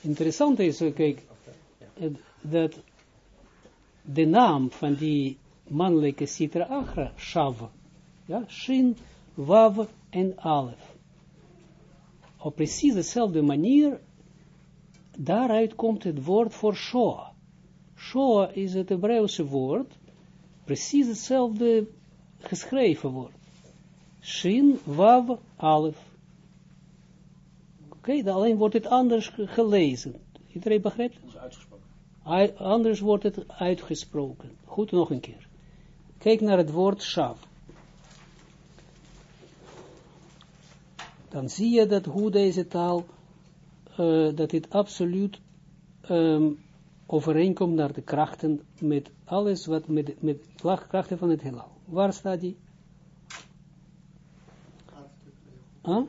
Interessant is, eh, kijk, eh, dat de naam van die mannelijke Sitra Achra, Shav, ja, Shin, Wav en Alef. Op precies dezelfde manier, daaruit komt het woord voor Shoah. Shoah is het Hebreeuwse woord, precies hetzelfde geschreven woord. Shin, Wav, Alef. Oké, okay, alleen wordt het anders gelezen. Iedereen begrijpt? uitgesproken. Anders wordt het uitgesproken. Goed, nog een keer. Kijk naar het woord shav. Dan zie je dat hoe deze taal, uh, dat dit absoluut um, overeenkomt naar de krachten met alles wat met, met krachten van het heelal. Waar staat die? Huh?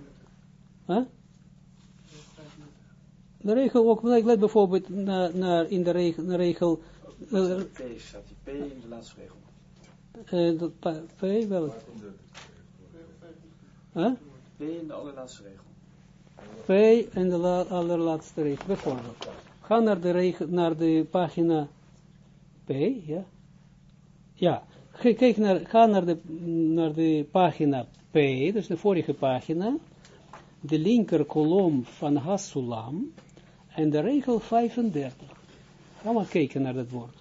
Huh? De regel ook, let bijvoorbeeld naar, naar in de regel, de regel uh, P staat die P in de laatste regel. Uh, dat P? Huh? P in de allerlaatste regel. P in de la, allerlaatste regel, bijvoorbeeld. Ga naar de, regel, naar de pagina P, ja. Ja, kijk naar, ga naar de, naar de pagina P, dus de vorige pagina, de linker kolom van Hasulam, en de regel 35. Ga maar kijken naar dat woord.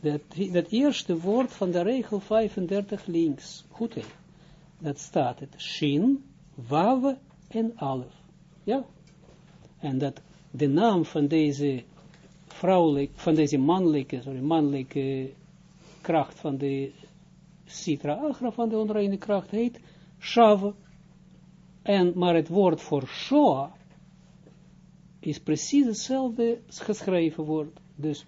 Dat, dat eerste woord van de regel 35 links. Goed hè. Dat staat het. Shin, Wav en Alef. Ja. En dat de naam van deze vrouwelijke, van deze mannelijke, sorry, mannelijke kracht van de Sitra Agra, van de onreine kracht, heet Shav. En, maar het woord voor Shoah is precies hetzelfde geschreven woord. Dus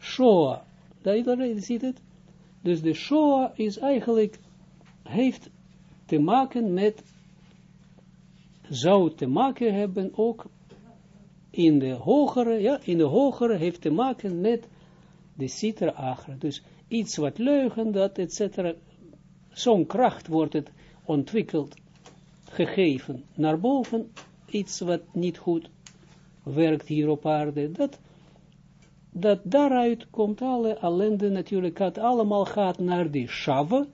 Shoah, dat iedereen ziet het. Dus de Shoah is eigenlijk, heeft te maken met, zou te maken hebben ook in de hogere, ja, in de hogere heeft te maken met de Sitra Agra. Dus iets wat leugen, dat, et cetera, zo'n kracht wordt het ontwikkeld, gegeven naar boven, iets wat niet goed werkt hier op aarde, dat, dat daaruit komt alle ellende natuurlijk, het allemaal gaat naar die Shava.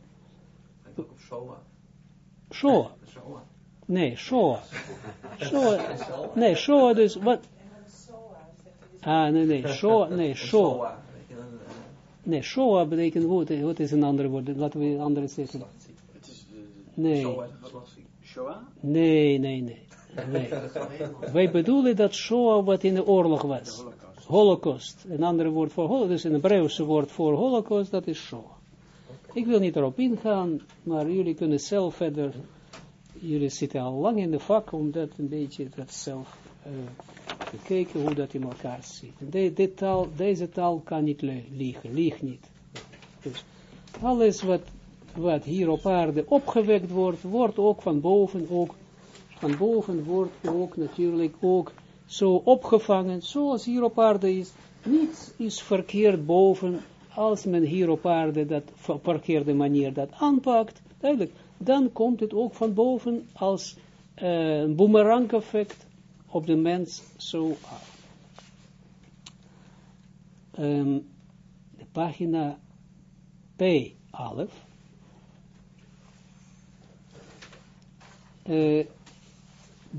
Shoah. Nee, Shoah. Shoah. Nee, Shoah dus, wat? Ah, nee, nee, Shoah, nee, Shoah. Nee, Shoah betekent, wat, wat is een ander woord? Laten we een andere zeggen. Nee. Nee, nee, nee. Nee. Wij bedoelen dat Shoah wat in de oorlog was. Holocaust. Een ander woord voor Holocaust, dus een Hebreeuwse woord voor Holocaust, dat is Shoah. Ik wil niet erop ingaan, maar jullie kunnen zelf verder, jullie zitten al lang in de vak om dat een beetje dat zelf uh, te kijken hoe dat in elkaar zit. De, de taal, deze taal kan niet liegen, liegt niet. Dus alles wat, wat hier op aarde opgewekt wordt, wordt ook van boven ook van boven wordt ook natuurlijk ook zo opgevangen, zoals hier op aarde is. Niets is verkeerd boven, als men hier op aarde dat verkeerde manier dat aanpakt, duidelijk, dan komt het ook van boven als uh, een boomerang effect op de mens zo af. Um, de pagina P, 11. Uh,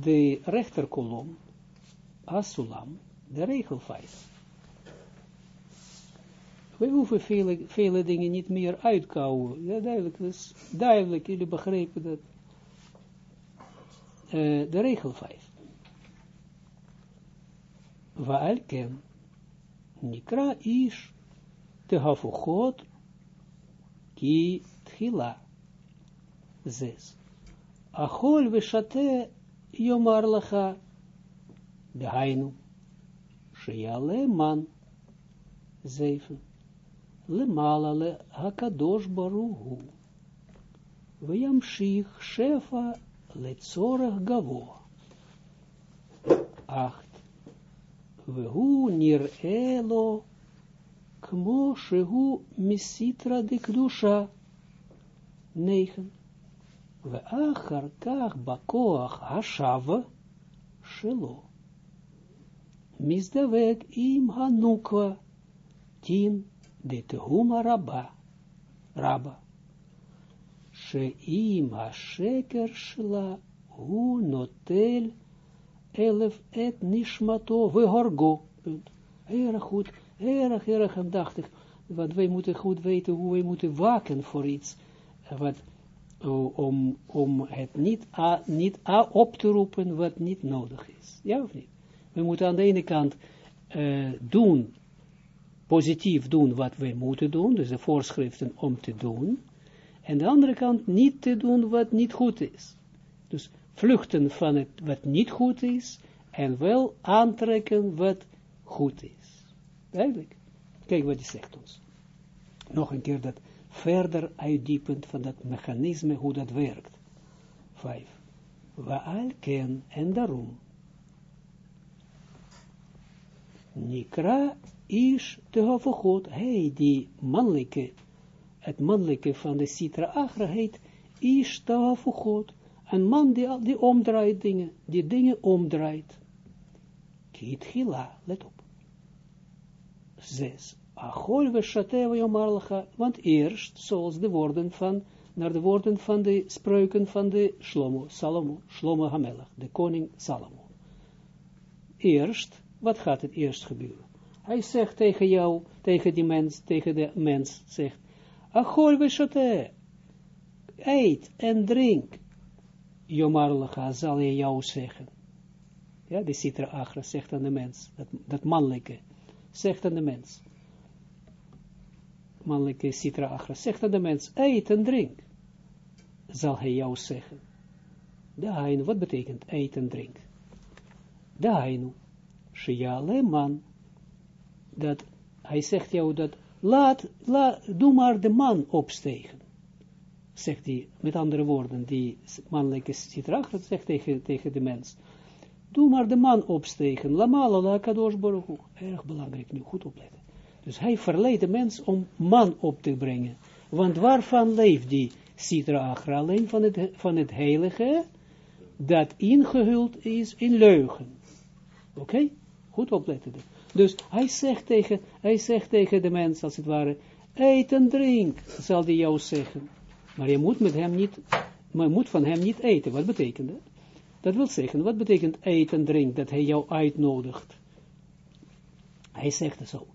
de rechterkolom, Asulam, de regel 5. We hoeven vele, vele dingen niet meer uitkouwen. Ja, duidelijk, dus duidelijk, jullie begrepen dat. Uh, de regel 5. Waal ken, nikra ish, te hafuchot, ki tchila. 6. Achol veshate Yomar lacha, dehainu, shiale man, zeven, lemala le hakadosh baruhu, shich shefa letzorach gavo, acht, vehu nir elo, kmo shehu misitra de kdusha, negen, ואחר כך בכוח השווה שלו. misdavek im hanukwa, tien, de tehuma rabba, rabba. Sheim ha-sheker shla, hu notel, elef et nishmato, we horgo. Punt. Erg goed, erg, erg aandachtig. Want wij moeten goed weten hoe wij moeten waken voor iets. Wat, om, om het niet, a, niet a op te roepen wat niet nodig is. Ja of niet? We moeten aan de ene kant uh, doen, positief doen wat we moeten doen, dus de voorschriften om te doen. En aan de andere kant niet te doen wat niet goed is. Dus vluchten van het wat niet goed is en wel aantrekken wat goed is. Duidelijk. Kijk wat hij zegt ons. Nog een keer dat verder uitdiepend van dat mechanisme, hoe dat werkt. Vijf. Waal ken en daarom. Nikra is te God. Hij die mannelijke, het mannelijke van de Sitra Agra heet, is te God. Een man die, die omdraait dingen, die dingen omdraait. Kiet gila, let op. Zes. Achol yomarlacha, want eerst, zoals de woorden van, naar de woorden van de spreuken van de Shlomo, Salomo, Shlomo Hamelach, de koning Salomo. Eerst, wat gaat het eerst gebeuren? Hij zegt tegen jou, tegen die mens, tegen de mens, zegt, Achol eet en drink, yomarlacha, zal hij jou zeggen. Ja, de Sitra Agra zegt aan de mens, dat, dat mannelijke, zegt aan de mens mannelijke Sitra Achra, zegt aan de mens, eet en drink, zal hij jou zeggen. Dainu, wat betekent eet en drink? Dainu, shiale man, dat hij zegt jou dat, laat, laat, doe maar de man opstegen. Zegt hij, met andere woorden, die mannelijke Sitra Achra zegt tegen, tegen de mens, doe maar de man opstegen, lamala la kadosh baruch erg belangrijk nu, goed opletten. Dus hij verleidt de mens om man op te brengen. Want waarvan leeft die Sitra Agra? Alleen van het, van het heilige, dat ingehuld is in leugen. Oké? Goed opletten. Dus hij zegt, tegen, hij zegt tegen de mens, als het ware, eet en drink, zal hij jou zeggen. Maar je moet met hem niet, maar moet van hem niet eten. Wat betekent dat? Dat wil zeggen, wat betekent eten en drink, dat hij jou uitnodigt? Hij zegt het zo.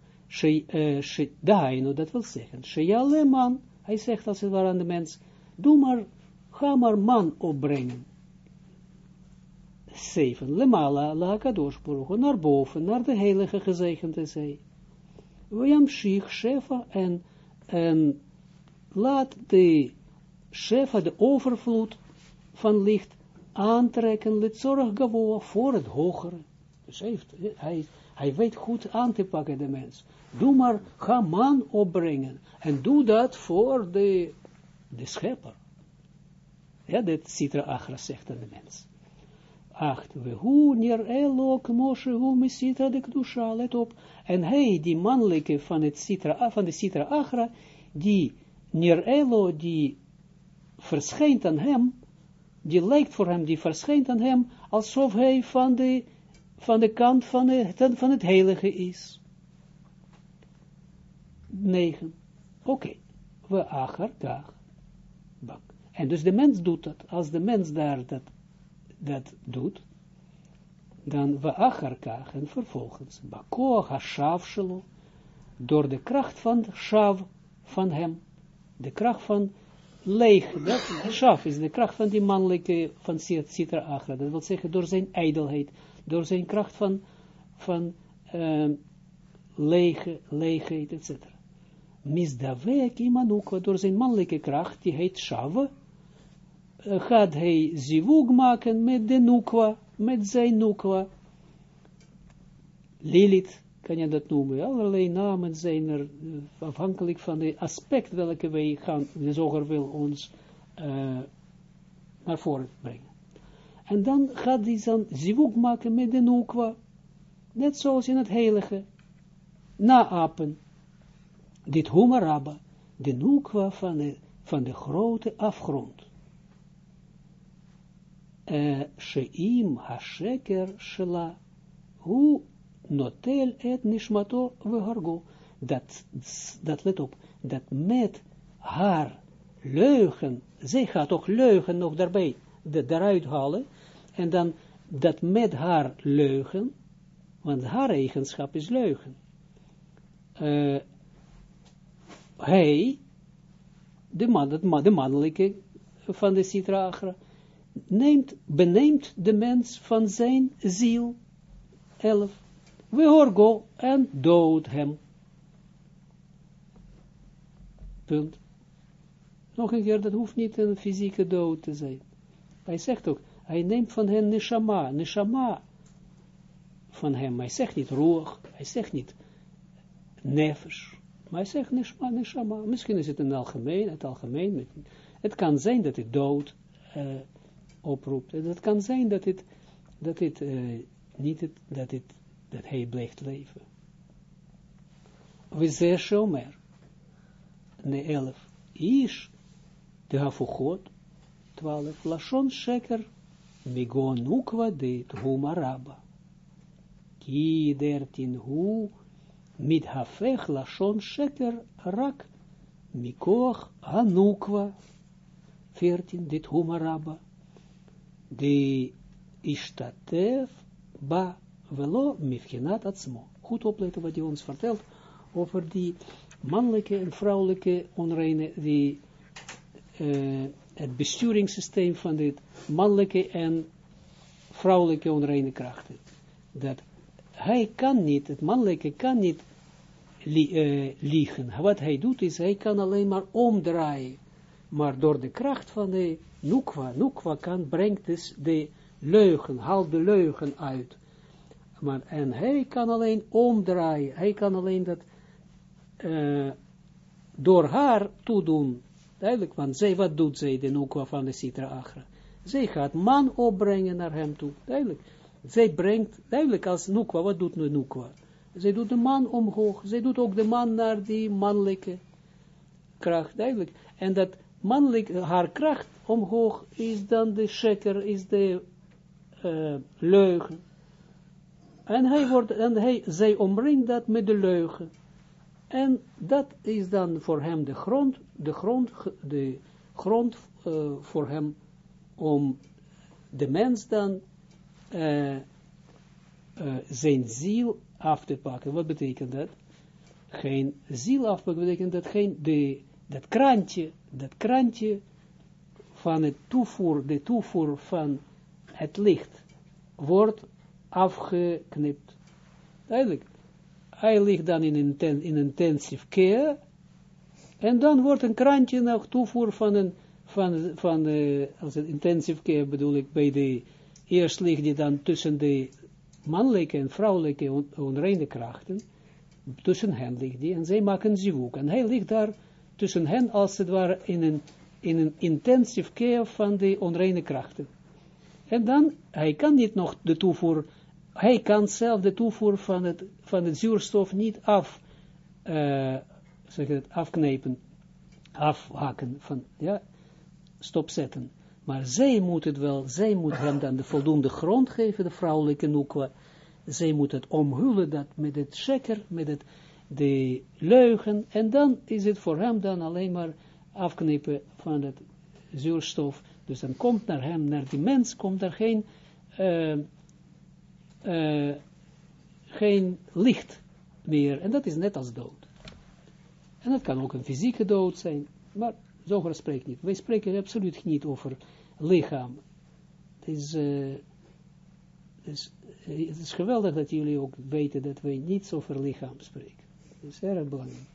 Dainu, dat wil zeggen, Sheyale man, hij zegt als het ware aan de mens, doe maar, ga maar man opbrengen. Zeven, lemala, la kadosh naar boven, naar de heilige gezegende zee. Wajam shich, shefa, en, en laat de shefa, de overvloed van licht, aantrekken, let zorg voor het hogere. Dus heeft, hij, hij weet goed aan te pakken, de mens. Doe maar, ga man opbrengen. En doe dat voor de, de schepper. Ja, dat Sitra Achra zegt aan de mens. Acht, we hoe neer elok Moshe hoe me de Kdusha, let op. En hij, die mannelijke van, het Sitra, van de Sitra Achra, die neer elo, die verschijnt aan hem, die lijkt voor hem, die verschijnt aan hem, alsof hij van de, van de kant van het, van het heilige is. 9. Oké, we acher dag. Bak. En dus de mens doet dat. Als de mens daar dat, dat doet, dan we acher kach en vervolgens. Bako hashav door de kracht van shav van hem, de kracht van leeg, dat shav is de kracht van die mannelijke, van Sitra Achra, dat wil zeggen door zijn ijdelheid, door zijn kracht van, van uh, lege, leegheid, etc misdavek imanukwa, door zijn mannelijke kracht, die heet Shava, gaat hij zivug maken met de nukwa, met zijn nukwa. Lilith, kan je dat noemen, allerlei namen zijn er, afhankelijk van de aspect welke wij gaan, de zoger wil ons uh, naar voren brengen. En dan gaat hij dan zivug maken met de nukwa, net zoals in het heilige, naapen dit Humarabba, de noekwa van de, van de grote afgrond. Uh, Sheim Hasheker Shela, hoe notel et nishmato vehorgo. Dat, dat let op, dat met haar leugen, zij gaat ook leugen nog daarbij, de, daaruit halen, en dan dat met haar leugen, want haar eigenschap is leugen, uh, hij, de, man, de mannelijke van de Sitra neemt, beneemt de mens van zijn ziel, elf, we horgo en dood hem. Punt. Nog een keer, dat hoeft niet een fysieke dood te zijn. Hij zegt ook, hij neemt van hen neshama, neshama van hem. Hij zegt niet roog, hij zegt niet nefesh, maar hij zegt neshama, neshama. Misschien is het het algemeen, het algemeen. Het kan zijn dat het dood uh, oproept. Het kan zijn dat het, dat het uh, niet, het, dat het, dat hij blijft leven. We zeggen shomer. Ne elf. Ish de hafuchot, 12, lashon sheker, migon ukwa de huma raba. Ki dertin hu, mit hafech lashon sheker rak, mikoch anukwa, 14, dit huma raba. De ishtatef ba velo mifkinat atzmo. Goed opletten wat hij ons vertelt over die mannelijke en vrouwelijke onreine, die het besturingssysteem van dit mannelijke en vrouwelijke onreine krachten. Dat hij kan niet, het mannelijke kan niet uh, liegen. Wat hij doet is, hij kan alleen maar omdraaien. Maar door de kracht van de Nukwa, Nukwa kan, brengt dus de leugen, haalt de leugen uit. Maar, en hij kan alleen omdraaien, hij kan alleen dat uh, door haar toedoen, Duidelijk, want zij, wat doet zij, de Nukwa van de Sitra Agra? Zij gaat man opbrengen naar hem toe. Duidelijk. Zij brengt, duidelijk als Nukwa, wat doet nu Nukwa? Zij doet de man omhoog. Zij doet ook de man naar die mannelijke kracht. Duidelijk. En dat mannelijke, haar kracht omhoog is dan de sheker, is de uh, leugen. En hij wordt, en hij, zij omringt dat met de leugen. En dat is dan voor hem de grond, de grond, de grond uh, voor hem om de mens dan uh, zijn ziel af te pakken. Wat betekent dat? Geen ziel afpakken betekent dat geen, de, dat krantje, dat krantje van het toevoer, de toevoer van het licht, wordt afgeknipt. Duidelijk hij ligt dan in, inten, in intensive care, en dan wordt een krantje nog toevoer van een, van, van de, als het intensive care bedoel ik, bij de, eerst ligt die dan tussen de mannelijke en vrouwelijke on, onreine krachten, tussen hen ligt die, en zij maken zivuk, en hij ligt daar tussen hen, als het ware, in een, in een intensive care van de onreine krachten. En dan, hij kan niet nog de toevoer hij kan zelf de toevoer van het, van het zuurstof niet af, uh, zeg het, afknepen, afhaken, van, ja, stopzetten. Maar zij moet het wel, zij moet hem dan de voldoende grond geven, de vrouwelijke noekwa. Zij moet het omhullen dat met het checker, met het, de leugen, en dan is het voor hem dan alleen maar afknippen van het zuurstof. Dus dan komt naar hem, naar die mens, komt er geen... Uh, uh, geen licht meer. En dat is net als dood. En dat kan ook een fysieke dood zijn. Maar Zoger spreekt niet. Wij spreken absoluut niet over lichaam. Het is, het is, het is geweldig dat jullie ook weten dat wij niets over lichaam spreken. Dat is erg belangrijk.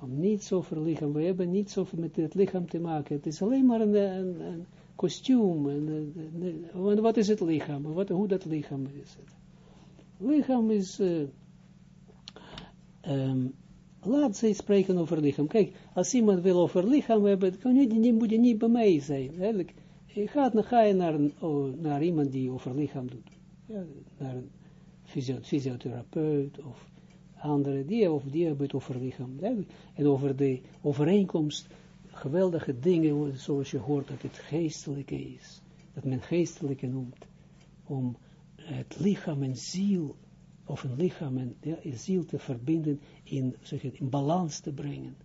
Om niets over lichaam. We hebben niets over met het lichaam te maken. Het is alleen maar een, een, een kostuum. En, en, wat is het lichaam? Wat, hoe dat lichaam is het? Lichaam is... Uh, laat ze spreken over lichaam. Kijk, als iemand wil over lichaam hebben, kan je, niet, moet je niet bij mij zijn. Eigenlijk, je gaat, ga naar, oh, naar iemand die over lichaam doet. Ja, naar een fysiotherapeut of andere, die, of die over lichaam. En over de overeenkomst geweldige dingen, zoals je hoort, dat het geestelijke is. Dat men geestelijke noemt. Om het lichaam en ziel of een lichaam en ja, ziel te verbinden, in, zeg het, in balans te brengen,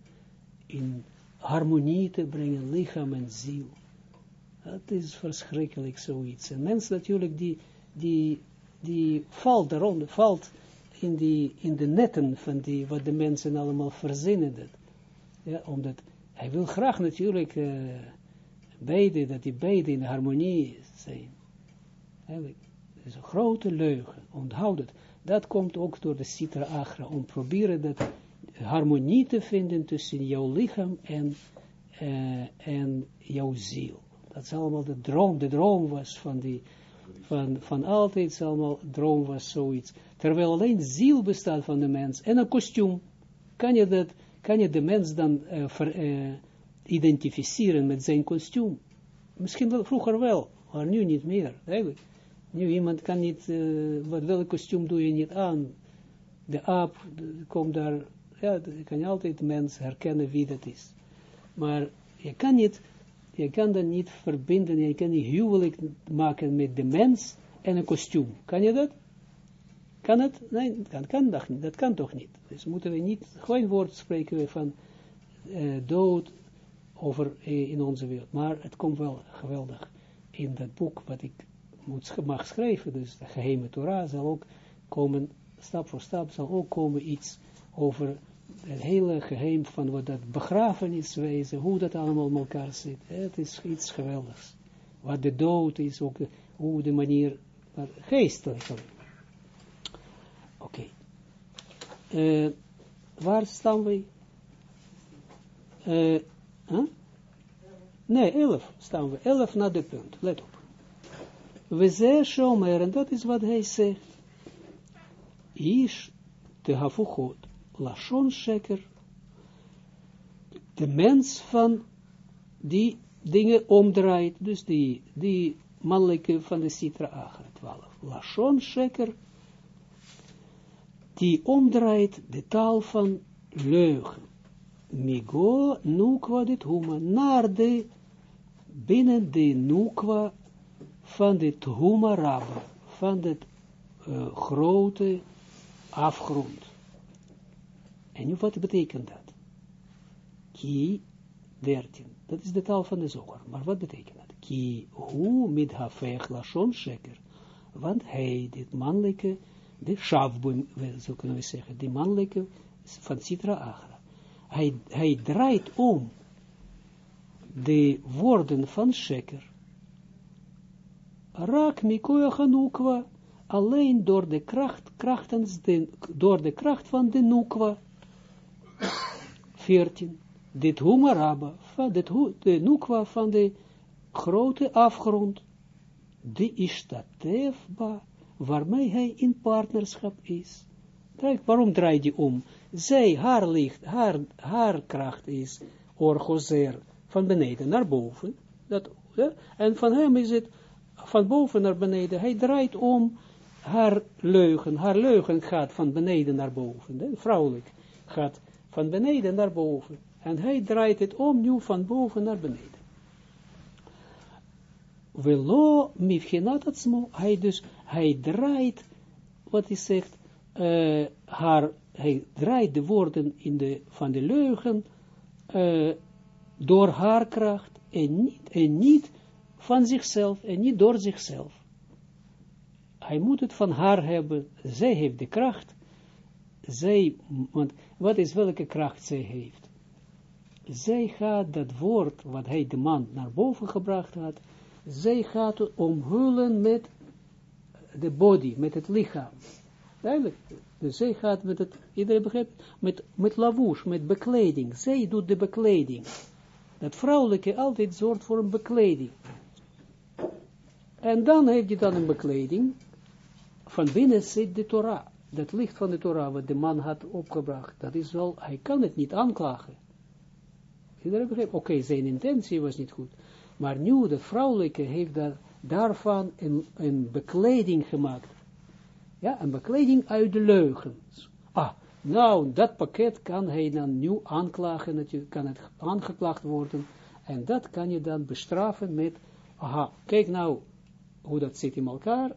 in harmonie te brengen, lichaam en ziel. Dat is verschrikkelijk zoiets. En mens natuurlijk die, die, die valt eronder, valt in, die, in de netten van die, wat de mensen allemaal verzinnen. Ja, omdat hij wil graag natuurlijk uh, dat die beide in harmonie zijn. Dat is een grote leugen, onthoud het. Dat komt ook door de Sitra Agra, om proberen dat harmonie te vinden tussen jouw lichaam en, uh, en jouw ziel. Dat is allemaal de droom, de droom was van die, van, van altijd, allemaal droom was zoiets. Terwijl alleen ziel bestaat van de mens en een kostuum, kan je dat, kan je de mens dan ver, uh, identificeren met zijn kostuum. Misschien vroeger wel, maar nu niet meer, eigenlijk. Nu iemand kan niet, uh, wat, welk kostuum doe je niet aan? De aap komt daar, ja, je kan altijd de mens herkennen wie dat is. Maar je kan niet, je kan dat niet verbinden, je kan niet huwelijk maken met de mens en een kostuum. Kan je dat? Kan het? Nee, dat kan, dat, dat kan toch niet. Dus moeten we niet, geen woord spreken van uh, dood over uh, in onze wereld. Maar het komt wel geweldig in dat boek wat ik moet, mag schrijven, dus de geheime Torah zal ook komen, stap voor stap zal ook komen iets over het hele geheim van wat dat begrafeniswezen, hoe dat allemaal in elkaar zit. Het is iets geweldigs. Wat de dood is, ook hoe de manier, geestelijk. Oké. Okay. Uh, waar staan we? Uh, huh? Nee, elf staan we. Elf naar de punt. Let op. We zeggen en dat is wat hij zegt. Is te hafuchot, lashon sheker. De mens van die dingen omdraait, dus die, die mannelijke van de Sitra Agra 12. Lashon sheker die omdraait de taal van leugen. Migo nukwa dit huma, naar de, binnen de nukwa van de huma rabba, van de uh, grote afgrond. En nu wat betekent dat? Ki 13, dat is de taal van de zoger, maar wat betekent dat? Ki hu mit hafech lashon sheker, want hij, dit mannelijke, de Shavboim, zo kunnen we zeggen, de mannelijke van Sitra Agra. Hij, hij draait om de woorden van Sheker. Raak mikoya Hanukwa, alleen door de kracht, krachtens de, door de kracht van de Nukwa. 14. Dit Humaraba, dit, de Nukwa van de grote afgrond, die is dat tefba, waarmee hij in partnerschap is. Kijk, waarom draait hij om? Zij, haar licht, haar, haar kracht is orgozer, van beneden naar boven. Dat? En van hem is het van boven naar beneden. Hij draait om haar leugen. Haar leugen gaat van beneden naar boven. Vrouwelijk gaat van beneden naar boven. En hij draait het om nu van boven naar beneden. Velo mivchenat atzmo, hij dus, hij draait, wat hij zegt, uh, haar, hij draait de woorden in de, van de leugen, uh, door haar kracht, en niet, en niet van zichzelf, en niet door zichzelf. Hij moet het van haar hebben, zij heeft de kracht, zij, want wat is welke kracht zij heeft? Zij gaat dat woord, wat hij de man naar boven gebracht had, zij gaat omhullen met de body, met het lichaam. Duidelijk. Dus zij gaat met het, iedereen begrijpt, met, met lavouche, met bekleding. Zij doet de bekleding. Dat vrouwelijke altijd zorgt voor een bekleding. En dan heeft je dan een bekleding. Van binnen zit de Torah. Dat licht van de Torah, wat de man had opgebracht. Dat is wel, hij kan het niet aanklagen. Iedereen begrijpt, oké, zijn intentie was niet goed. Maar nu, de vrouwelijke heeft daar, daarvan een, bekleding gemaakt. Ja, een bekleding uit de leugens. Ah, nou, dat pakket kan hij dan nu aanklagen, je, kan het aangeklaagd worden. En dat kan je dan bestraffen met, aha, kijk nou hoe dat zit in elkaar.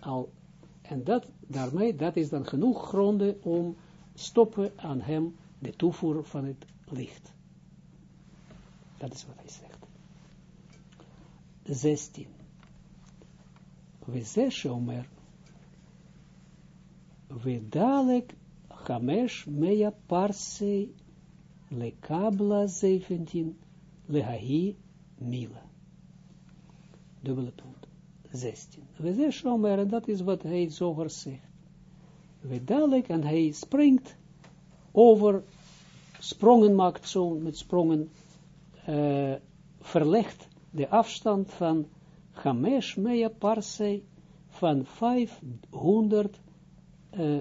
Al, En dat, daarmee, dat is dan genoeg gronden om stoppen aan hem de toevoer van het licht. Dat is wat hij zegt. 16. We zeggen omer, we dadelijk Hamesh mea parse le kabla 17 lehahi mila. Dubbele punt. 16. We zeggen omer, en dat is wat hij zoger zegt. We dadelijk, en hij springt over, sprongen maakt zo, met sprongen, uh, verlegt de afstand van Hamesh mea parse van 500 uh,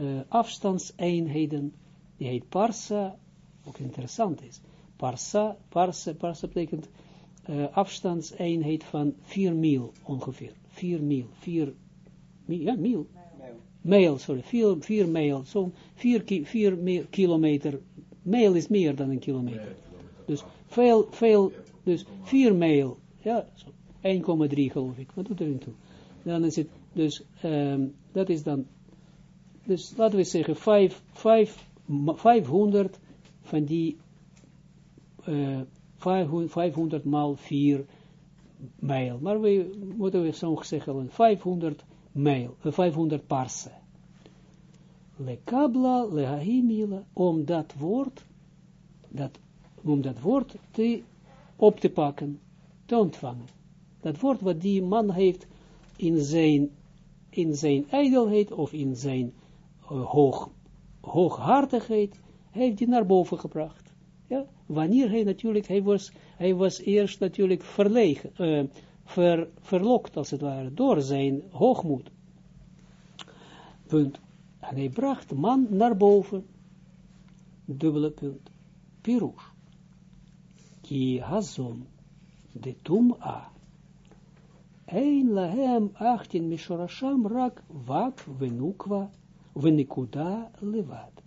uh, afstandseenheden, die heet parsa, ook interessant is. Parsa, parsa, parsa betekent uh, afstandseenheid van 4 mil ongeveer. 4 mil, 4, ja, mil. Mijl, sorry, 4, 4 mijl, zo'n 4, 4 kilometer. Mijl is meer dan een kilometer. Dus veel, veel, dus 4 mijl, ja, 1,3 geloof ik, wat doet er in toe? Dan is het, dus, um, dat is dan dus laten we zeggen, 5, 5, 500 van die uh, 500, 500 maal 4 mijl. Maar we moeten we zo zeggen, 500 mijl, 500 parse. Le kabla, le hahimila, om dat woord, dat, om dat woord te, op te pakken, te ontvangen. Dat woord wat die man heeft in zijn, in zijn ijdelheid of in zijn hoog, hooghartigheid, heeft hij naar boven gebracht. Ja? Wanneer hij natuurlijk, hij was, hij was eerst natuurlijk verlegen, uh, ver, verlokt als het ware, door zijn hoogmoed. Punt. En hij bracht man naar boven, dubbele punt, Pirush. Ki hazon, de tum'a. Ein lahem achtin mishorasham rak vak venukwa Venikuda levad.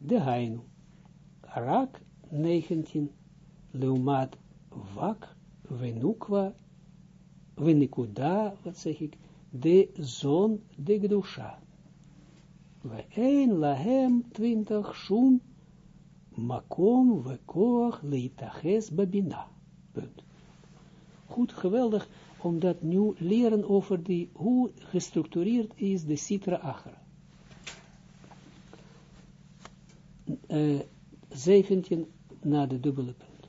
De Hainu. Rak 19. Leumat vak. Venukwa. Venikuda, wat zeg ik, de zon de Gdusha. We een lahem 20 shum makom we koach leitaches babina. Punt. Goed, geweldig omdat nu leren over die, hoe gestructureerd is de Sitra Achra. Uh, 17 na de dubbele punt.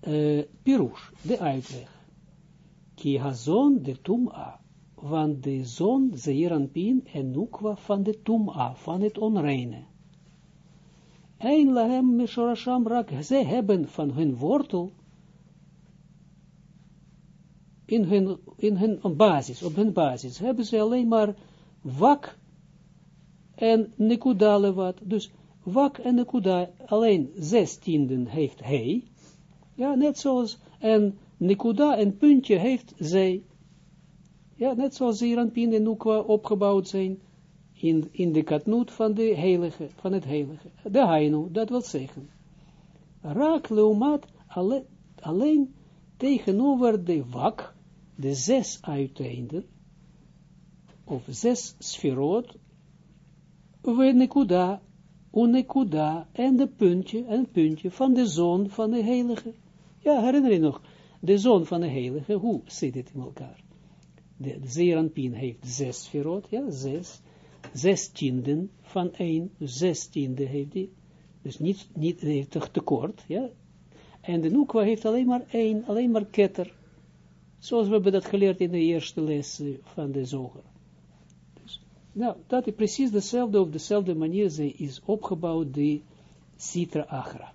Uh, Pirush, de uitleg. Ki hazon de tum'a, want de zon, zeeranpin en nukwa van de tum'a, van het onreine. Ein lahem mishorasham rak, zij hebben van hun wortel, in hun, in basis, op hun basis, hebben ze alleen maar wak en nekuda wat. Dus wak en nekuda, alleen zes tienden heeft hij, ja, net zoals, en nekuda, en puntje heeft zij, ja, net zoals Pin en Nukwa opgebouwd zijn, in, de katnoot van heilige, van het heilige. De heino, dat wil zeggen. Raak leumat alle, alleen tegenover de wak, de zes uiteinden, of zes sferot, we nekuda, unekuda, en de puntje, en puntje van de zoon van de heilige. Ja, herinner je nog, de zoon van de heilige, hoe zit het in elkaar? De, Zeranpien heeft zes sferot, ja, zes, zestienden van één, dus zestiende heeft hij, dus niet, niet heeft toch tekort, ja. En de Nukwa heeft alleen maar één, alleen maar ketter, zoals we hebben dat geleerd in de eerste les van de zoger. Dus, nou, dat is precies dezelfde, op dezelfde manier ze is opgebouwd, die Sitra Achra.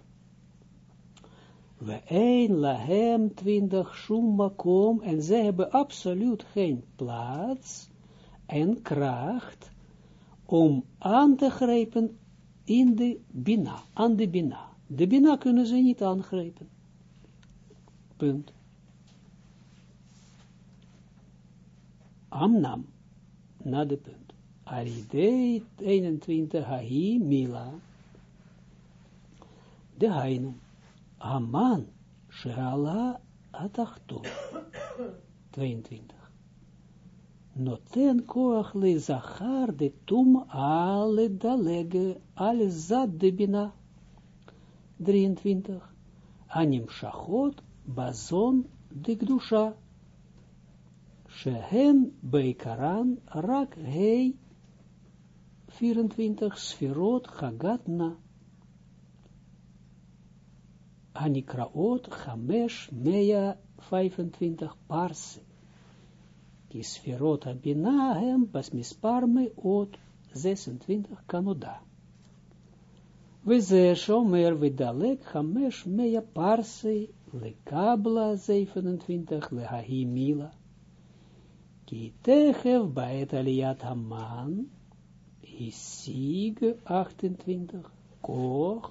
We een lahem twintig shummakom, en zij hebben absoluut geen plaats en kracht om aan te grijpen in de bina, aan de bina. De bina kunnen ze niet aangrijpen. Punt. Amnam, na de punt. Aridei 21, hahi mila. De hainu. Aman, sheala atachton. 22. Noten koach le zachar de tum ale dalege ale zad de bina. 23. Anim shachot bazon de gdusha. Shehen beikaran rak hei 24. Sfirot chagatna. Anikraot Hamesh Mea 25 parse. Die sferot abina hem pas mispar me ot 26 kanoda. We ze shomer vidalek Hamesh Mea parse lekabla 27 lehahimila. Ki techev baet aliyat haman isig 28 koch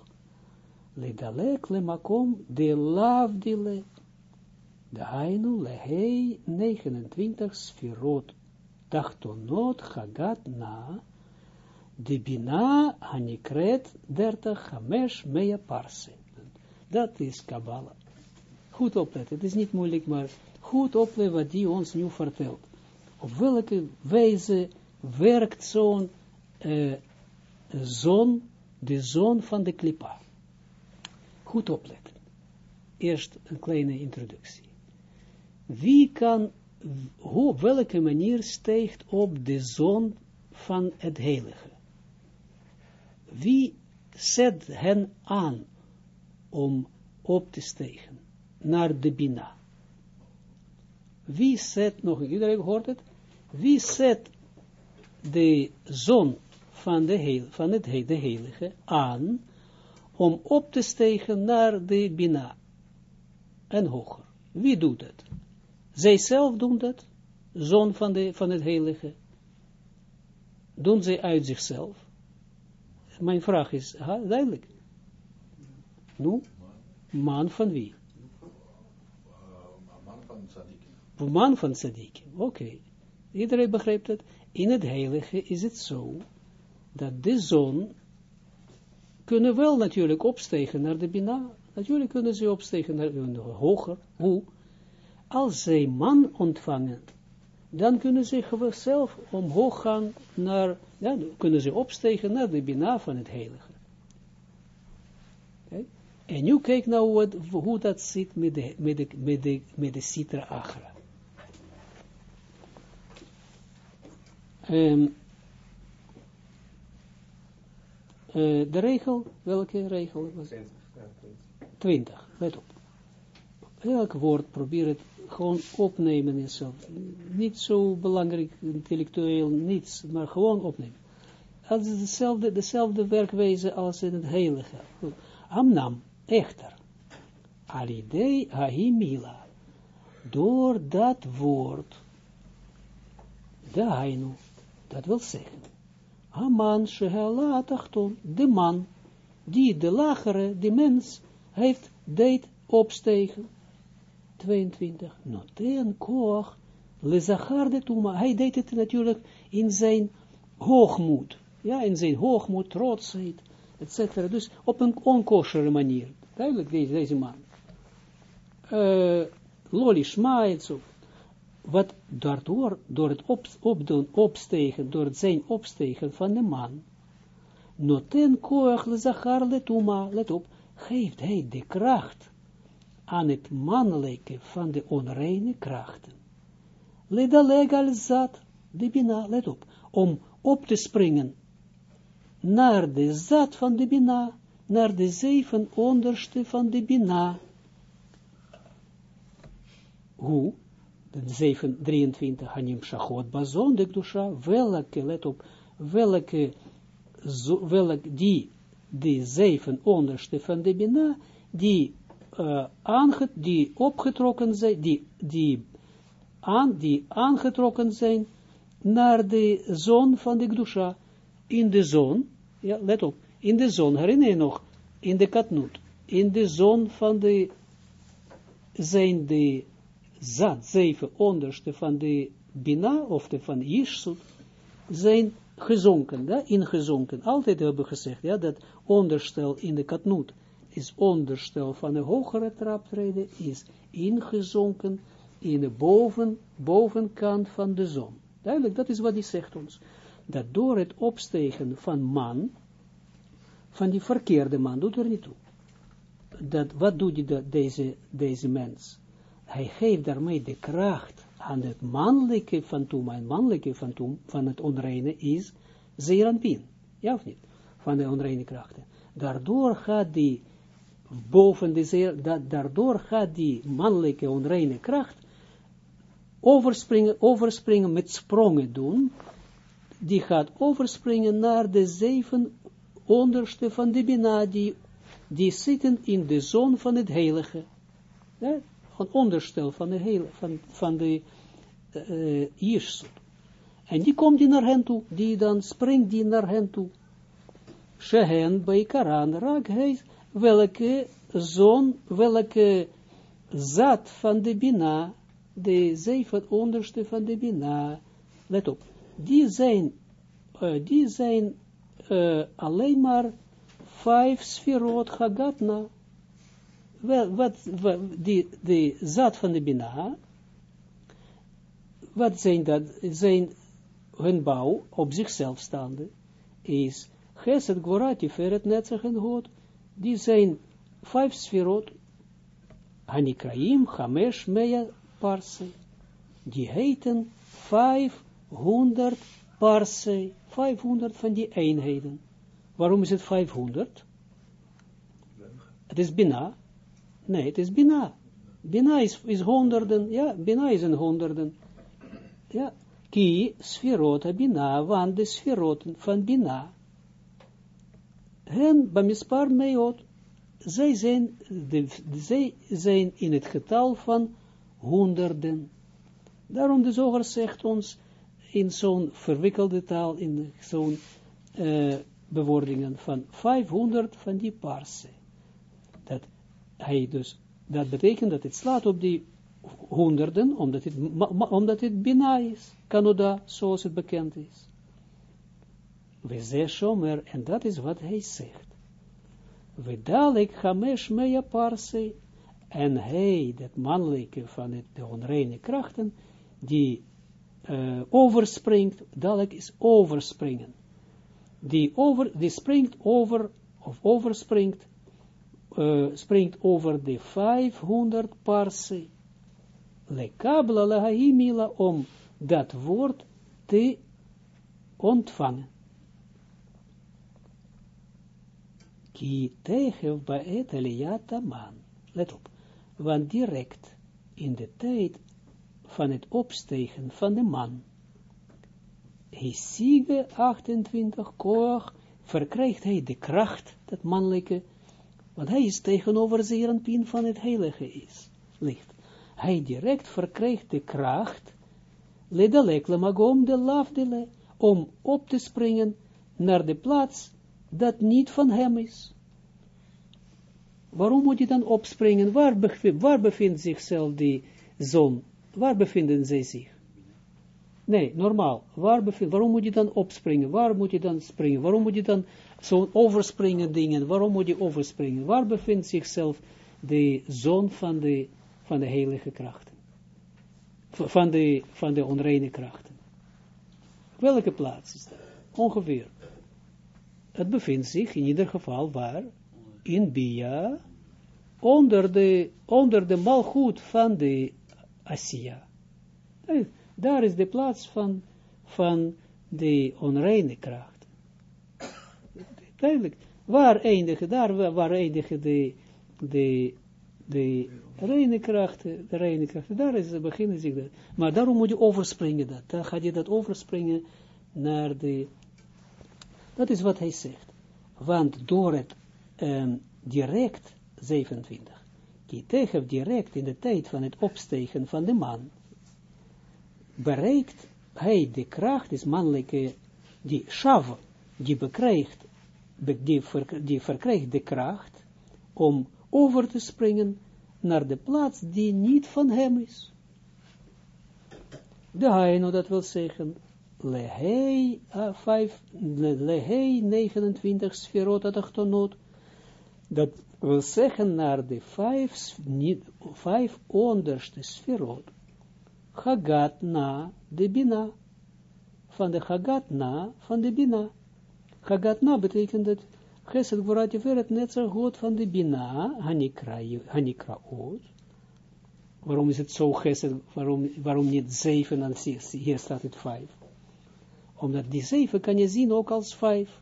לדלק למקום de Hainu lehei 29 sfirot, tachtonot hagat na, de bina hanikret 30 hamesh meja parse. Dat is Kabbalah. Goed opletten, het is niet moeilijk, maar goed opletten wat die ons nu vertelt. Op welke wijze werkt zo'n uh, de zon van de klipa. Goed opletten. Eerst een kleine introductie. Wie kan, hoe, op welke manier steekt op de zon van het heilige? Wie zet hen aan om op te stegen naar de Bina? Wie zet, nog iedereen hoort het, wie zet de zon van, de van het de heilige aan om op te stegen naar de Bina en hoger. Wie doet het? Zij zelf doen dat, zon van, de, van het heilige. Doen zij uit zichzelf? Mijn vraag is ha, duidelijk. Nu, man van wie? Man van Tzaddik. Oké. Iedereen begrijpt het. In het heilige is het zo, dat de zon kunnen wel natuurlijk opstegen naar de Bina. Natuurlijk kunnen ze opstegen naar een hoger. Hoe? Als zij man ontvangen, dan kunnen ze zelf omhoog gaan naar, ja, kunnen ze opstegen naar de Bina van het Heilige. Okay? En nu kijk nou wat, hoe dat zit met de, met de, met de, met de Sitra Achra. Um, Uh, de regel, welke regel was het? 20, let op. Elk woord probeer het gewoon opnemen in zo. Niet zo belangrijk, intellectueel, niets, maar gewoon opnemen. Dat is dezelfde, dezelfde werkwijze als in het heilige. Amnam, echter. Alidei ahimila. Door dat woord. De hainu. Dat wil zeggen Haman shehala tachton, de man, die de lagere, de mens, heeft, deed opstegen. 22. Noten koach, lezachar tuma. Hij deed het natuurlijk in zijn hoogmoed. Ja, in zijn hoogmoed, trotsheid, etc. Dus op een onkoshere manier. Duidelijk deze, deze man. Uh, Loli zo wat daardoor, door het op, opdoen, opstegen, door het zijn opstegen van de man, noten koach le zachar le tuma, let op, geeft hij de kracht aan het mannelijke van de onreine krachten. Le legal zat, de bina, let op, om op te springen naar de zat van de bina, naar de zeven onderste van de bina. Hoe? de 723 Hanim Shachot Bazon de Gdusha, welke, let op, welke, welke, die, de zeven onderste van de Bina, die, uh, aange, die opgetrokken zijn, die, die, aan, die aangetrokken zijn naar de zon van de Gdusha, in de zon, ja, let op, in de zon, herinner je nog, in de katnoot, in de zon van de, zijn de zat, zeven onderste van de Bina, of de van Yishsut, zijn gezonken, ja, ingezonken. Altijd hebben we gezegd, ja, dat onderstel in de katnoot is onderstel van de hogere traptreden, is ingezonken in de boven, bovenkant van de zon. Duidelijk, dat is wat hij zegt ons. Dat door het opstegen van man, van die verkeerde man, doet er niet toe. Dat, wat doet die, deze, deze mens? Hij geeft daarmee de kracht aan het mannelijke fantoom, en mannelijke fantoom van het onreine is zeeranpien. Ja of niet? Van de onreine krachten. Daardoor gaat die boven de zeer, dat, daardoor gaat die mannelijke onreine kracht overspringen, overspringen met sprongen doen, die gaat overspringen naar de zeven onderste van de Bina, die, die zitten in de zon van het heilige. Ja, een onderstel van de, hele, van, van de uh, En die komt die naar hen toe, die dan springt die naar hen toe. Shehen bij Karan, welke zon, welke zat van de Bina, de zeven onderste van de Bina, let op, die zijn, uh, die zijn uh, alleen maar vijf sferot Hagatna. Wel, wat, wat die, de zat van de Bina, wat zijn dat, zijn hun bouw op zichzelf staande, is Geset, Gvorati, Feret, Netzach en God, die zijn vijf sferot, Hanikraim, Hamesh, Mea, parse. Die heten 500 parse, 500 van die eenheden. Waarom is het 500? Het is Bina. Nee, het is Bina. Bina is, is honderden, ja, Bina is een honderden. Ja, ki sferota Bina, want de sferoten van Bina. Hen, bamispar meot, zij zijn, de, zij zijn in het getal van honderden. Daarom de zoger zegt ons in zo'n verwikkelde taal, in zo'n uh, bewoordingen van 500 van die parse. Dat hij dus, dat betekent dat het slaat op die honderden, omdat het, omdat het bina is, Canada, zoals het bekend is. We zeggen shomer, en dat is wat hij zegt. We dadelijk hamesh meja parse, en hij, dat mannelijke van het, de onreine krachten, die uh, overspringt, dadelijk is overspringen. Die, over, die springt over, of overspringt, uh, springt over de 500 parse. Lekabla lahaimila om dat woord te ontvangen. Ki tegev baet eliyata man. Let op want direct in de tijd van het opstegen van de man, Hesige 28 koog, verkrijgt hij de kracht, dat mannelijke, want hij is tegenover pin van het heilige is, licht. Hij direct verkrijgt de kracht, ledalek lemagom de lafdele, om op te springen naar de plaats dat niet van hem is. Waarom moet je dan opspringen? Waar, bevindt zichzelf die zon? Waar bevinden zij zich? Nee, normaal. Waar waarom moet je dan opspringen? Waar moet je dan springen? Waarom moet je dan zo'n overspringen dingen? Waarom moet je overspringen? Waar bevindt zichzelf de zon van de, van de heilige krachten? Van de, van de onreine krachten? Welke plaats is dat? Ongeveer. Het bevindt zich in ieder geval waar? in Bia, onder de, onder de malgoed van de Asia. Daar is de plaats van, van de onreine kracht. Duidelijk. Waar eindigen, daar waar eindigen de, de, de reine krachten, de reine krachten, daar is, beginnen zich. Maar daarom moet je overspringen dat. Dan gaat je dat overspringen naar de, dat is wat hij zegt. Want door het um, direct 27. Kitechef direct in de tijd van het opstegen van de man, bereikt hij de kracht, is mannelijke, die shav, die bekrijgt, die, die verkrijgt de kracht, om over te springen naar de plaats die niet van hem is. De Haino, dat wil zeggen, Lehei, uh, 5, Lehei 29 sferot achtonot, Dat wil zeggen naar de vijf, niet, vijf onderste sferot. Hagat na de bina. Van de Hagat na van de bina. Hagat na betekent dat Gesed Gvorat Tiferet net zo goed van de bina, Hanikra oot. Waarom is het zo gesed, waarom, waarom niet zeven en hier staat het vijf? Omdat die zeven kan je zien ook als vijf.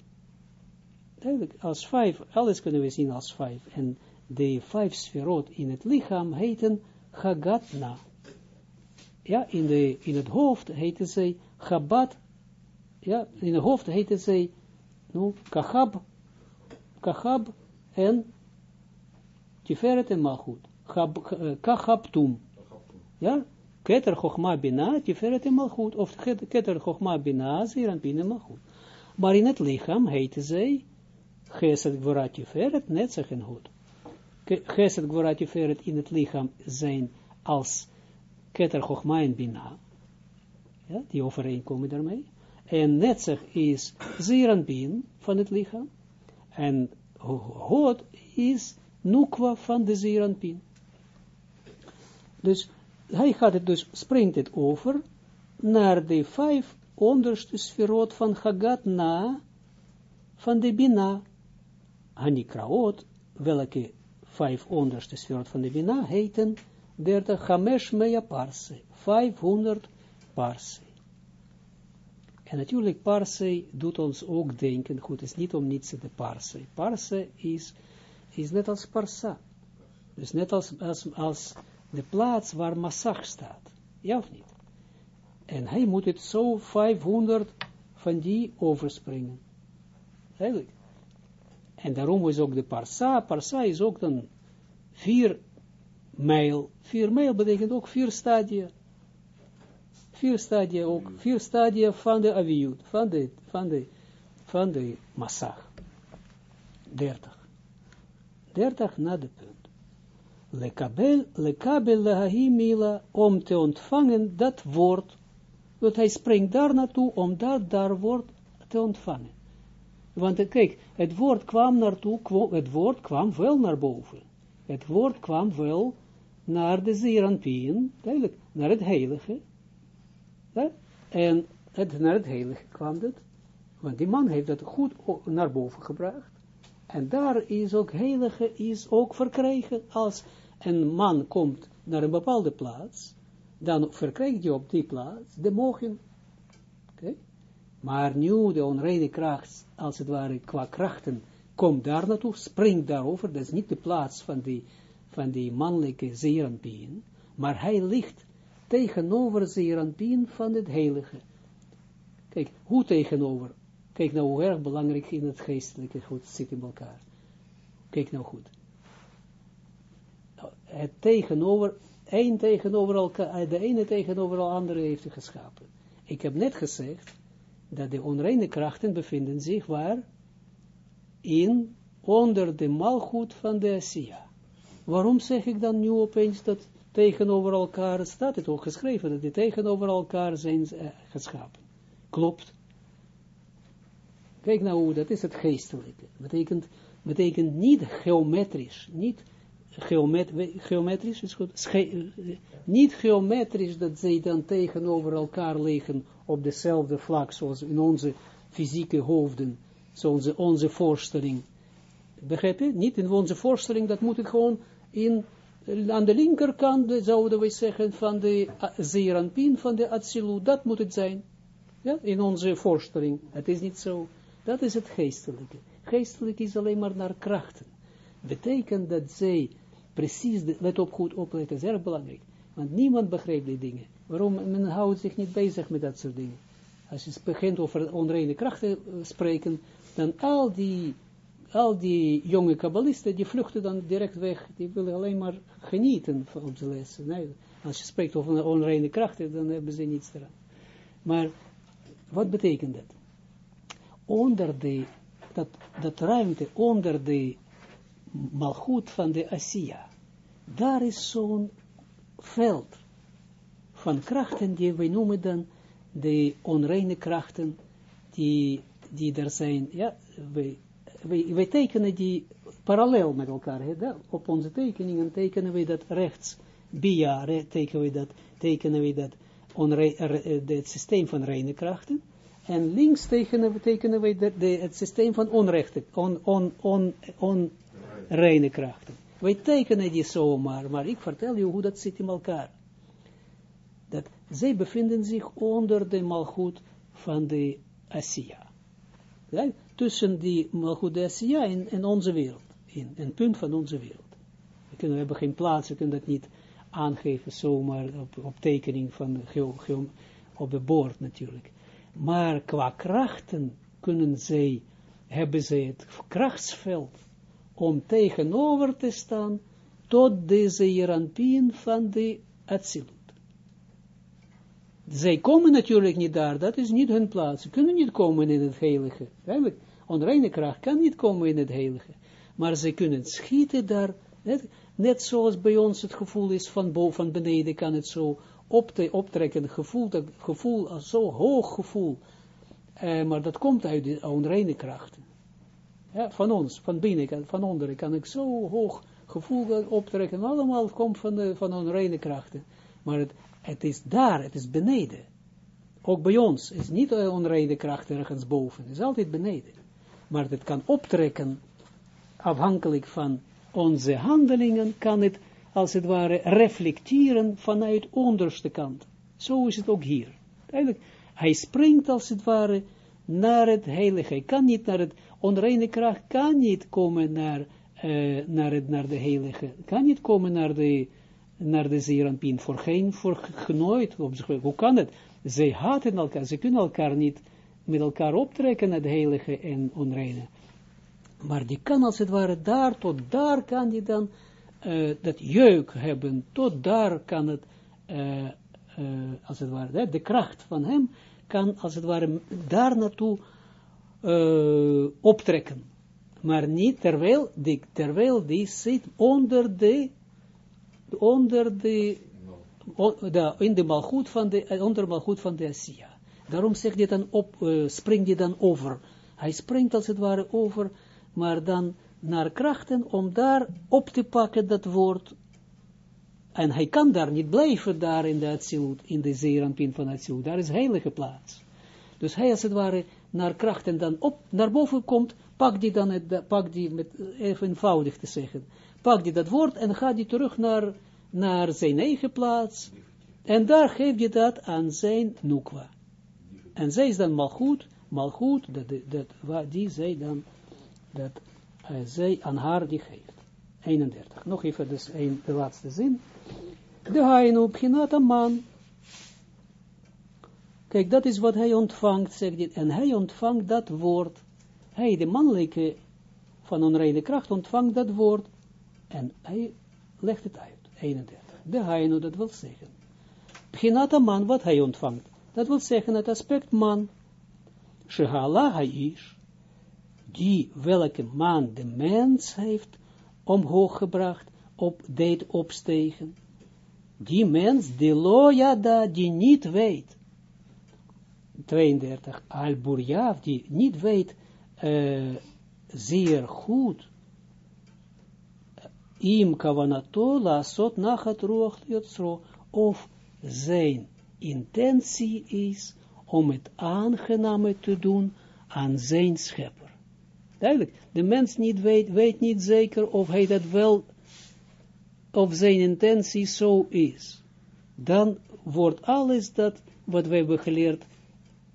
Duidelijk, als vijf, alles kunnen we zien als vijf. En de vijf sferot in het lichaam heten Hagatna. Ja, in, de, in het hoofd heten zij Chabad. Ja, in het hoofd heten zij no, Kachab, Kachab en Tiferet en Malchut. Eh, Kachabtum. Ja, Keter Chochma Bina, Tiferet en Malchut. Of Keter Chochma Bina, Zeran Bina Malchut. Maar in het lichaam heten zij Gesed Gvorat Tiferet, Netzach en Hud. Gesed Gvorat Tiferet in het lichaam zijn als Keter Chochma en Bina. Ja, die overeenkomen daarmee. En Netzach is Zeran Bin van het lichaam. En Hod is Nukwa van de Zeran Bin. Dus hij gaat het dus, springt over naar de vijf onderste sferot van Hagat na, van de Bina. Hanikraot, welke vijf onderste sferot van de Bina heten, derde Hamesh Mea Parse, 500 Parse. En natuurlijk, Parse doet ons ook denken, goed, is niet om niets de Parse. Parse is, is net als Parsa. Dus net als, als, als de plaats waar Massach staat. Ja of niet? En hij moet het zo 500 van die overspringen. Eigenlijk. En daarom is ook de parsa, parsa is ook dan vier mijl. Vier mijl betekent ook vier stadia. Vier stadia ook, vier stadia van de aviut, van de, van de, van de massag. Dertig. Dertig na de punt lekabel, lekabel lahimila, om te ontvangen dat woord, dat hij springt daar naartoe, om dat daar woord te ontvangen. Want kijk, het woord kwam naartoe, het woord kwam wel naar boven. Het woord kwam wel naar de Zeranpien, duidelijk, naar het heilige. En het, naar het heilige kwam het, want die man heeft dat goed naar boven gebracht. En daar is ook heilige, is ook verkregen als een man komt naar een bepaalde plaats, dan verkrijgt hij op die plaats de mogen. Maar nu de onreine kracht, als het ware qua krachten, komt daar naartoe, springt daarover, dat is niet de plaats van die, van die mannelijke zeeranpien, maar hij ligt tegenover zeeranpien van het heilige. Kijk, hoe tegenover? Kijk nou hoe erg belangrijk in het geestelijke goed zit in elkaar. Kijk nou goed het tegenover, één tegenover elkaar, de ene tegenover de andere heeft geschapen. Ik heb net gezegd, dat de onreine krachten bevinden zich waar? In, onder de malgoed van de Asiya. Waarom zeg ik dan nu opeens dat tegenover elkaar, staat het ook geschreven, dat die tegenover elkaar zijn uh, geschapen. Klopt. Kijk nou, dat is het geestelijke. Betekent, betekent niet geometrisch, niet geometrisch, is goed, niet geometrisch dat zij dan tegenover elkaar liggen op dezelfde vlak zoals in onze fysieke hoofden, zoals onze, voorstelling. Begrijp je? Niet in onze voorstelling, dat moet het gewoon in, aan de linkerkant, zouden we zeggen, van de Zeranpin, van de Atsilu, dat moet het zijn. Ja, in onze voorstelling. Het is niet zo. Dat is het geestelijke. Geestelijk is alleen maar naar krachten. Betekent dat zij precies, de, let op goed opletten, is erg belangrijk. Want niemand begrijpt die dingen. Waarom? Men houdt zich niet bezig met dat soort dingen. Als je begint over onreine krachten uh, spreken, dan al die, al die jonge kabbalisten, die vluchten dan direct weg. Die willen alleen maar genieten van onze lessen. Als je spreekt over onreine krachten, dan hebben ze niets eraan. Maar, wat betekent dat? Onder de, dat, dat ruimte, onder de malgoed van de Asiya. Daar is zo'n veld van krachten die wij noemen dan de onreine krachten die, die er zijn. Ja, wij, wij, wij tekenen die parallel met elkaar. Op onze tekeningen tekenen we dat rechts, bia, tekenen we dat, tekenen we dat het systeem van reine krachten. En links tekenen we, tekenen we de, de, het systeem van onrechte, on, on, on, krachten. Wij tekenen die zomaar, maar ik vertel je hoe dat zit in elkaar. Dat zij bevinden zich onder de malgoed van de Asiya. Ja? Tussen die malgoed de Asiya en, onze wereld. In een punt van onze wereld. We, kunnen, we hebben geen plaats, we kunnen dat niet aangeven zomaar op, op tekening van geo, op de bord natuurlijk. Maar qua krachten kunnen zij, hebben zij het krachtsveld om tegenover te staan tot deze hieranpien van de Atsilut. Zij komen natuurlijk niet daar, dat is niet hun plaats. Ze kunnen niet komen in het heilige. Onreine kracht kan niet komen in het heilige. Maar ze kunnen schieten daar, net, net zoals bij ons het gevoel is van boven beneden, kan het zo op te, optrekken, gevoel, dat gevoel, zo hoog gevoel. Eh, maar dat komt uit de onreine krachten. Van ons, van binnen, van onderen kan ik zo hoog gevoel optrekken. Allemaal komt van de van onreine krachten. Maar het, het is daar, het is beneden. Ook bij ons is niet onreine kracht ergens boven. Het is altijd beneden. Maar het kan optrekken, afhankelijk van onze handelingen, kan het als het ware reflecteren vanuit onderste kant. Zo is het ook hier. Eigenlijk, hij springt als het ware naar het heilige. Hij kan niet naar het onreine kracht, kan niet komen naar, uh, naar, het, naar de heilige. Kan niet komen naar de, naar de zeeranpien. Voor geen, voor genooid. Hoe kan het? Zij haten elkaar. Ze kunnen elkaar niet met elkaar optrekken het heilige en onreine. Maar die kan als het ware daar, tot daar kan die dan uh, dat jeuk hebben, tot daar kan het, uh, als het ware, de kracht van hem kan als het ware daar naartoe optrekken. Maar niet terwijl die, terwijl die zit onder de, onder de, de in de malgoed van de, onder de malgoed van de Asiya. Daarom zegt hij dan op, springt hij dan over. Hij springt als het ware over, maar dan naar krachten om daar op te pakken dat woord. En hij kan daar niet blijven, daar in de Atsilut, in de Zeeranpin van Atsilut. Daar is heilige plaats. Dus hij als het ware naar krachten dan op, naar boven komt, pak die dan, het, pak die met, even eenvoudig te zeggen, pak die dat woord en gaat die terug naar, naar zijn eigen plaats. En daar geeft je dat aan zijn nukwa. En zij is dan malgoed, malgoed, dat, dat, die zij dan, dat zij aan haar die geeft. 31. Nog even dus een, de laatste zin. De hainu pchinat man. Kijk, dat is wat hij ontvangt, zegt dit. En hij ontvangt dat woord. Hij, de mannelijke van onreine kracht, ontvangt dat woord. En hij legt het uit. 31. De hainu, dat wil zeggen. Pchinat man, wat hij ontvangt. Dat wil zeggen het aspect man. Shehala haish die welke man de mens heeft omhoog gebracht, op, deed opstegen. Die mens, die loyada, die niet weet. 32. Al-Burjaf, die niet weet uh, zeer goed. Im kavanato lasot nachat ruach yotsro, of zijn intentie is om het aangename te doen aan zijn schepper. Duidelijk, de mens niet weet, weet niet zeker of hij dat wel, of zijn intentie zo is. Dan wordt alles dat, wat wij hebben geleerd,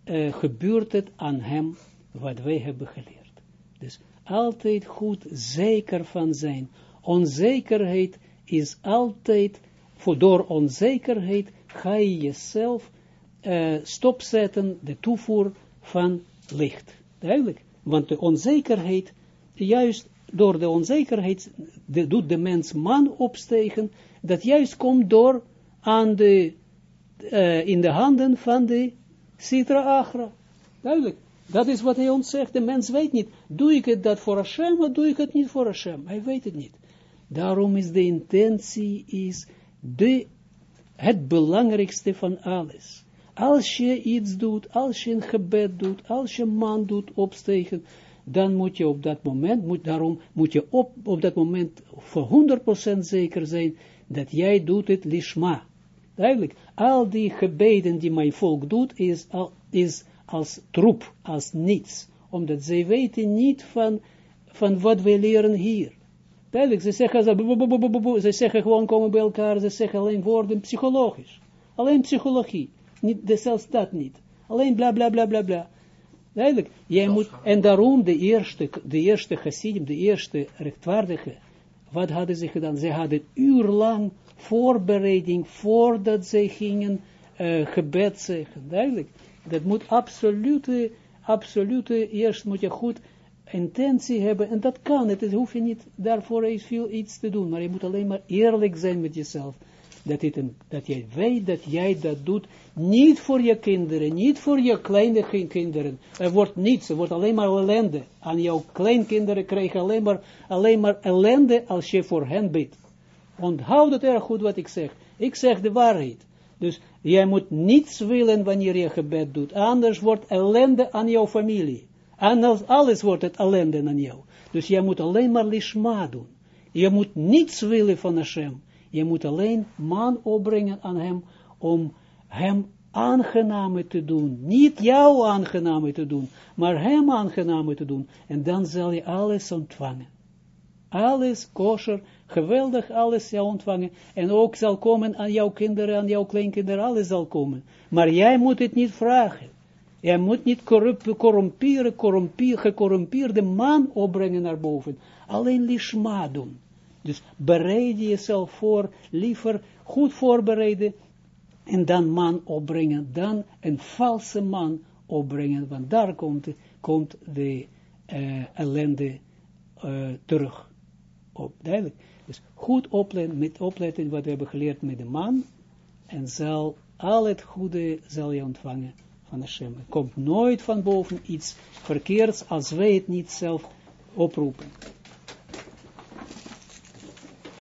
uh, gebeurt het aan hem, wat wij hebben geleerd. Dus altijd goed zeker van zijn. Onzekerheid is altijd, voor door onzekerheid ga je jezelf uh, stopzetten, de toevoer van licht. Duidelijk. Want de onzekerheid, juist door de onzekerheid, doet de mens man opstegen, dat juist komt door aan de, uh, in de handen van de Sitra Agra. Duidelijk. Dat is wat hij ons zegt. De mens weet niet. Doe ik het dat voor Hashem, of doe ik het niet voor Hashem? Hij weet het niet. Daarom is de intentie is de, het belangrijkste van alles. Als je iets doet, als je een gebed doet, als je man doet opstegen, dan moet je op dat moment, moet, daarom moet je op, op dat moment voor 100% zeker zijn, dat jij doet het lishma. Duidelijk, al die gebeden die mijn volk doet, is, is als troep, als niets. Omdat zij weten niet van, van wat wij leren hier. Duidelijk, ze zeggen, ze, ze zeggen gewoon komen bij elkaar, ze zeggen alleen woorden psychologisch. Alleen psychologie. Niet, de, zelfs dat niet. Alleen bla bla bla bla bla. Duidelijk, jij moet, en daarom de eerste, de eerste Hasidim, de eerste rechtvaardige, wat hadden ze gedaan? Ze hadden uurlang voorbereiding voordat ze gingen uh, gebed zeggen. Duidelijk, dat moet absolute, absolute, eerst moet je goed intentie hebben, en dat kan, het hoef je niet daarvoor eens veel iets te doen, maar je moet alleen maar eerlijk zijn met jezelf dat, een, dat jij weet dat jij dat doet, niet voor je kinderen, niet voor je kleine kinderen. Er wordt niets, er wordt alleen maar ellende. Aan jouw kleinkinderen krijg alleen maar, alleen maar ellende als je voor hen bidt. Onthoud het erg goed wat ik zeg. Ik zeg de waarheid. Dus jij moet niets willen wanneer je gebed doet. Anders wordt ellende aan jouw familie. En alles wordt het ellende aan jou. Dus jij moet alleen maar lishma doen. Je moet niets willen van Hashem. Je moet alleen man opbrengen aan hem, om hem aangename te doen. Niet jou aangename te doen, maar hem aangename te doen. En dan zal je alles ontvangen. Alles kosher, geweldig alles zal ontvangen. En ook zal komen aan jouw kinderen, aan jouw kleinkinderen, alles zal komen. Maar jij moet het niet vragen. Jij moet niet corrumperen, gecorrumpeerde man opbrengen naar boven. Alleen lishma doen. Dus bereid jezelf voor, liever goed voorbereiden en dan man opbrengen, dan een valse man opbrengen, want daar komt, komt de uh, ellende uh, terug op, duidelijk. Dus goed opletten, met opletten wat we hebben geleerd met de man, en zal al het goede zal je ontvangen van Hashem. Er komt nooit van boven iets verkeerds als wij het niet zelf oproepen.